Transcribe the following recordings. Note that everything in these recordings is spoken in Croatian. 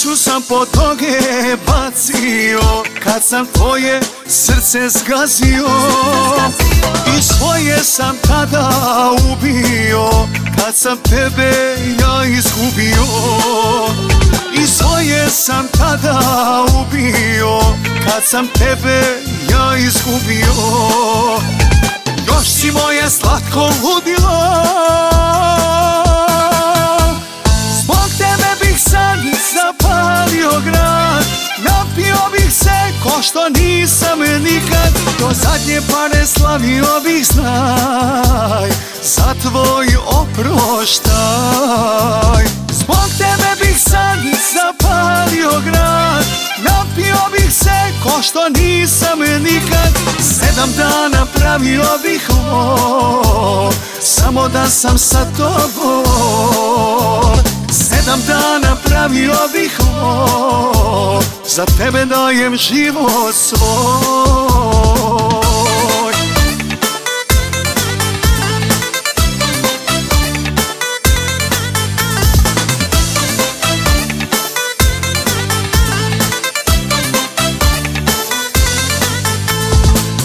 Sreću sam po toge bacio Kad sam tvoje srce zgazio. I svoje sam tada ubio Kad sam tebe ja izgubio. I svoje sam tada ubio Kad sam tebe ja izgubio. Još si moje slatko ludilo bih sad zapalio grad. Napio bih se ko što nisam nikad. Do zadnje pare slavio bih znaj. Za tvoj oproštaj. Zbog tebe bih sad zapalio grad. Napio bih se ko što nisam nikad. Sedam dana pravio bih ovo. Samo da sam sa tobom. Sedam dana pravio bih ovo Za tebe dajem život svoj.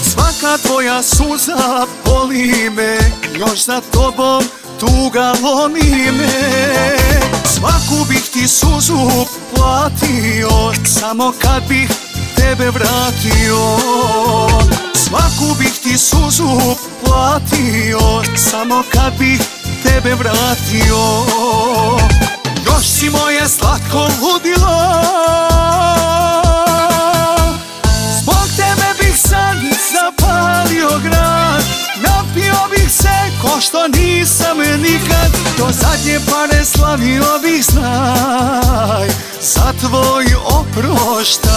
Svaka tvoja suza boli me Još za tobom tuga lomi me suzu platio Samo kad bih tebe vratio. Svaku bih ti suzu platio Samo kad bih tebe vratio. Još si moje slatko ludilo. Zbog tebe bih sad zapalio grad Napio bih se ko što nikad Do zadnje pare slavio bih znaj. Za tvoj oproštaj.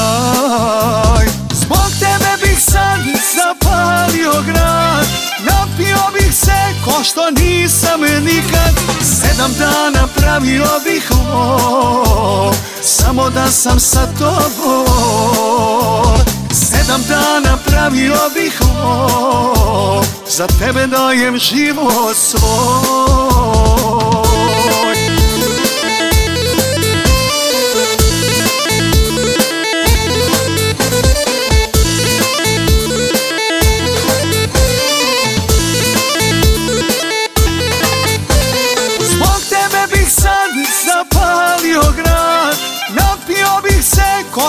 Zbog tebe bih sad zapalio grad. Napio bih se ko što nisam nikad. Sedam dana pravio bih ovo. Samo da sam sa tobom. Sedam dana pravio bih ovo Za tebe dajem život svoj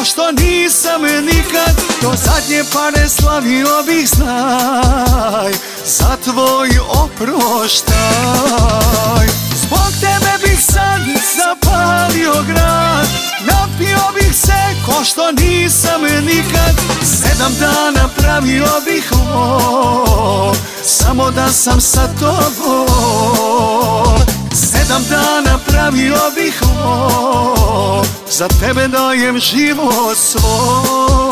što nisam nikad Do zadnje pare slavio bih znaj. Za tvoj oproštaj. Zbog tebe bih sad zapalio grad. Napio bih se ko što nisam nikad. Sedam dana pravio bih ovo. Samo da sam sa tobom. Sedam dana pravio bih ovo Za tebe dajem život svoj